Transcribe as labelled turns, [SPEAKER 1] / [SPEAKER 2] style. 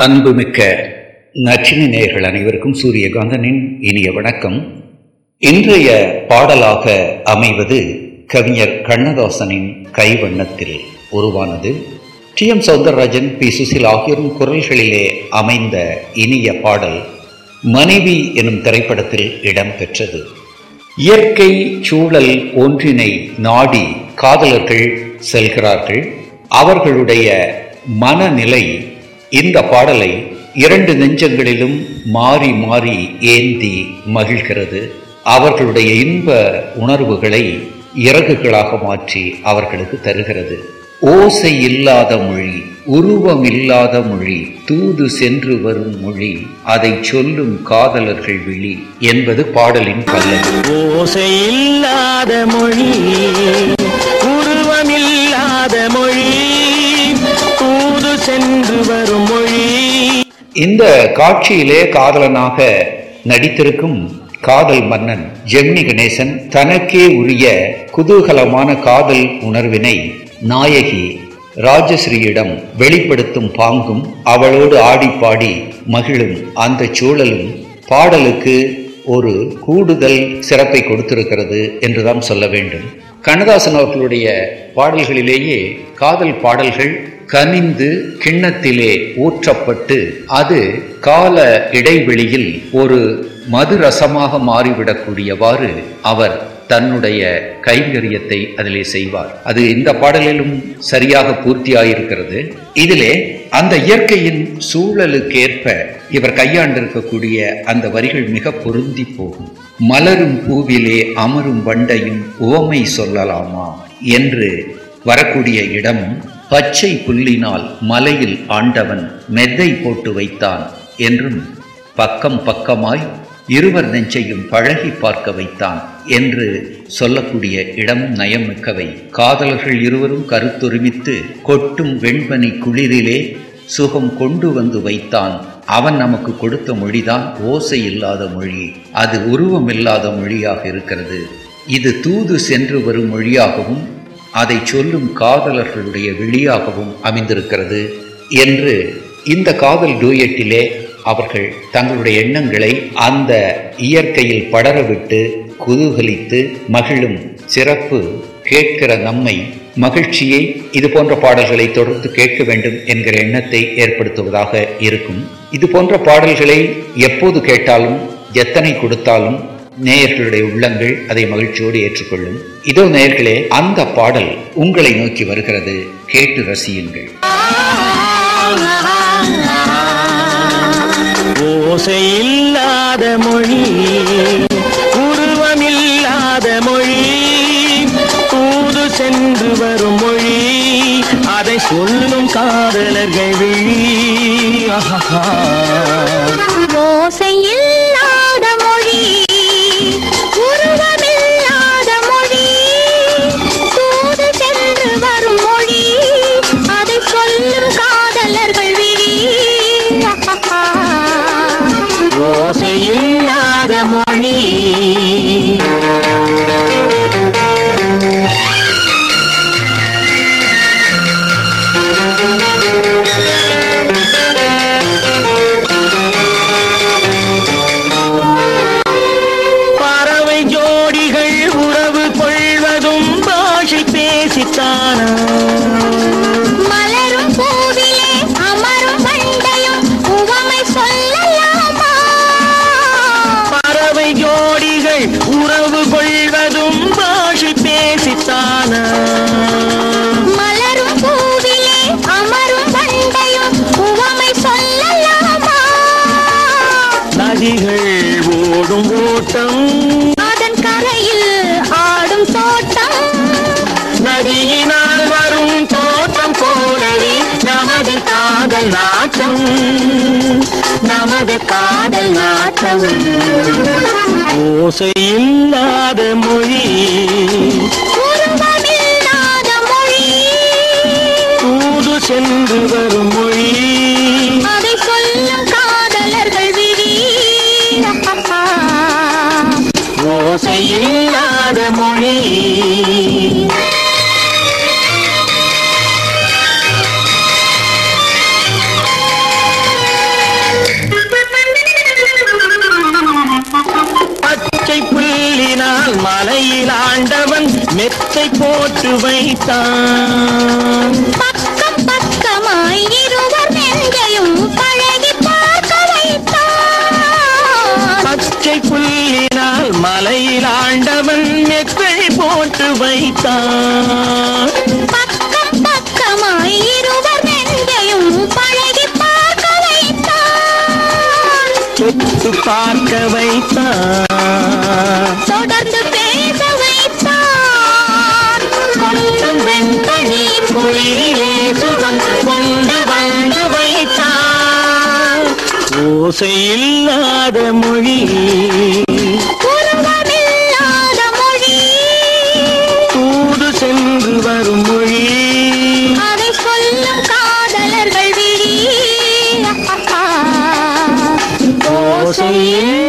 [SPEAKER 1] அன்புமிக்க நச்சினி நேயர்கள் அனைவருக்கும் சூரியகாந்தனின் இனிய வணக்கம். இன்றைய பாடலாக அமைவது கவிஞர் கண்ணதாசனின் கைவண்ணத்தில் உருவானது. T. M. Soundararajan P. Susheela ஆகியோரும் குரல்களிலே அமைந்த இனிய பாடல் மனைவி எனும் திரைப்படத்தில் இடம்பெற்றது. இயற்கை சூழல் ஒன்றினை நாடி காதலர்கள் செல்கிறார்கள். அவர்களுடைய மனநிலை இந்த பாடலை இரண்டு நெஞ்சங்களிலும் மாறி மாறி ஏந்தி மகிழ்கிறது. அவர்களுடைய இன்ப உணர்வுகளை இறகுகளாக மாற்றி அவர்களுக்கு தருகிறது. ஓசை இல்லாத மொழி உருவம் இல்லாத மொழி தூது சென்று வரும் மொழி அதை சொல்லும் காதலர்கள் விழி என்பது பாடலின் பல்லவி
[SPEAKER 2] இல்லாத மொழி உருவமில்லாத மொழி தூது சென்று வரும்
[SPEAKER 1] இந்த காட்சியிலே காதலனாக நடித்திருக்கும் காதல் மன்னன் ஜெமினி கணேசன் தனக்கே உரிய குதூகலமான காதல் உணர்வினை நாயகி ராஜஸ்ரீயிடம் வெளிப்படுத்தும் பாங்கும் அவளோடு ஆடி பாடி மகிழும் அந்த சூழலும் பாடலுக்கு ஒரு கூடுதல் சிறப்பை கொடுத்திருக்கிறது என்றுதான் சொல்ல வேண்டும். கண்ணதாசன் அவர்களுடைய பாடல்களிலேயே காதல் பாடல்கள் கனிந்து கிண்ணத்திலே ஊற்றப்பட்டு அது கால இடைவெளியில் ஒரு மதுரசமாக மாறிவிடக்கூடியவாறு அவர் தன்னுடைய கைங்கரியத்தை அதிலே செய்வார். அது இந்த பாடலிலும் சரியாக பூர்த்தியாயிருக்கிறது. இதிலே அந்த இயற்கையின் சூழலுக்கேற்ப இவர் கையாண்டிருக்கக்கூடிய அந்த வரிகள் மிக பொருந்தி போகும். மலரும் பூவிலே அமரும் வண்டையும் உவமை சொல்லலாமா என்று வரக்கூடிய இடமும் பச்சை புல்லினால் மலையில் ஆண்டவன் மெத்தை போட்டு வைத்தான் என்றும் பக்கம் பக்கமாய் இருவர் நெஞ்சையும் பழகி பார்க்க வைத்தான் என்று சொல்லக்கூடிய இடம் நயமிக்கவை. காதலர்கள் இருவரும் கருத்தொருமித்து கொட்டும் வெண்பனி குளிரிலே சுகம் கொண்டு வந்து வைத்தான். அவன் நமக்கு கொடுத்த மொழிதான் ஓசை இல்லாத மொழி. அது உருவமில்லாத மொழியாக இருக்கிறது. இது தூது சென்று வரும் மொழியாகவும் அதை சொல்லும் காதலர்களுடைய வெளியாகவும் அமைந்திருக்கிறது என்று இந்த காதல் டூயட்டிலே அவர்கள் தங்களுடைய எண்ணங்களை அந்த இயற்கையில் படரவிட்டு குதூகலித்து மகிழும் சிறப்பு கேட்கிற நம்மை மகிழ்ச்சியை இது போன்ற பாடல்களை தொடர்ந்து கேட்க வேண்டும் என்கிற எண்ணத்தை ஏற்படுத்துவதாக இருக்கும். இது போன்ற பாடல்களை எப்போது கேட்டாலும் எத்தனை கொடுத்தாலும் நேயர்களுடைய உள்ளங்கள் அதை மகிழ்ச்சியோடு ஏற்றுக்கொள்ளும். இதோ நேயர்களே அந்த பாடல் உங்களை நோக்கி வருகிறது. கேட்டு ரசியுங்கள்.
[SPEAKER 2] ஓசையில்லாத மொழி உருவமில்லாத மொழி தூது சென்று வரும் மொழி அதை சொல்லும் காதலர்கள் விழி. ஆஹா. உறவு கொள்வதும் பாஷை பேசித்தானா?
[SPEAKER 3] மலரும் பூவிலே அமரும் வண்டையும் உவமை சொல்லலாமா?
[SPEAKER 2] நதிகள் ஓடும் ஓட்டம்.
[SPEAKER 3] அதன் கரையில் ஆடும் தோட்டம்.
[SPEAKER 2] நதியினால் வரும் தோட்டம் போலவே நமது காதல் நாட்டம். நமது காதல் நாட்டம் மொழி.
[SPEAKER 3] உருவமில்லாத மொழி.
[SPEAKER 2] தூது சென்று வரும் மொழி.
[SPEAKER 3] அதை சொல்லும் காதலர்கள் விழி
[SPEAKER 2] ஓசையில்லாத ஆண்டவன் மெத்தை போட்டு வைத்தான்.
[SPEAKER 3] பக்கம் பக்கமாய் இருவர் நெஞ்சையும் பழகி பார்க்க வைத்தான்.
[SPEAKER 2] பச்சை புல்லினால் மலையில் ஆண்டவன் மெத்தை போட்டு வைத்தான்.
[SPEAKER 3] பக்கம் பக்கமாய் இருவர் நெஞ்சையும் பழகி பார்க்க வைத்தான்.
[SPEAKER 2] தொட்டு பார்க்க வைத்தான். ஓசை இல்லாத மொழி
[SPEAKER 3] மொழி.
[SPEAKER 2] தூது சென்று வரும் மொழி.
[SPEAKER 3] அதை சொல்லும் காதலர்கள் விழி.
[SPEAKER 2] ஓசை இல்லாத